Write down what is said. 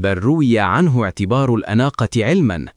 بل روي عنه اعتبار الأناقة علما.